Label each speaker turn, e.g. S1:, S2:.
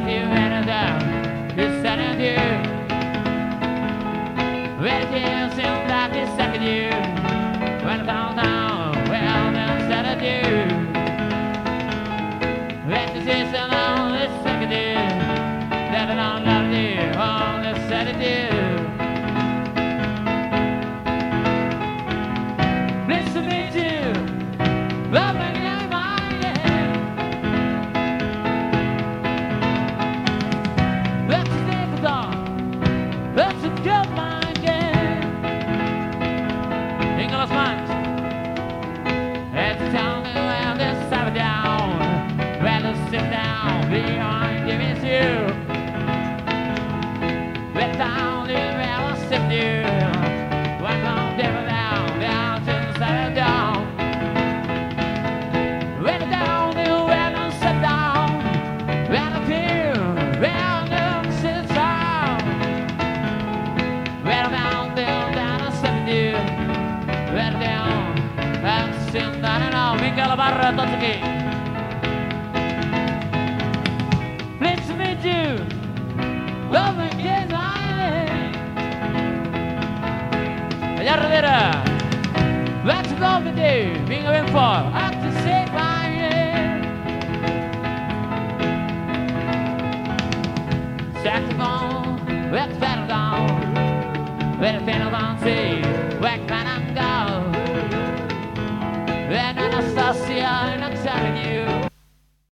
S1: of you and down of you. The second las manos. Vinga la barra, tots aquí. To meet you. Love yes, I. Allà darrere. Let's go with you. Vinga ben fort. Up to say name. Saxophone, let's settle down. Let it settle down, see. I'll see you, and I'm telling you.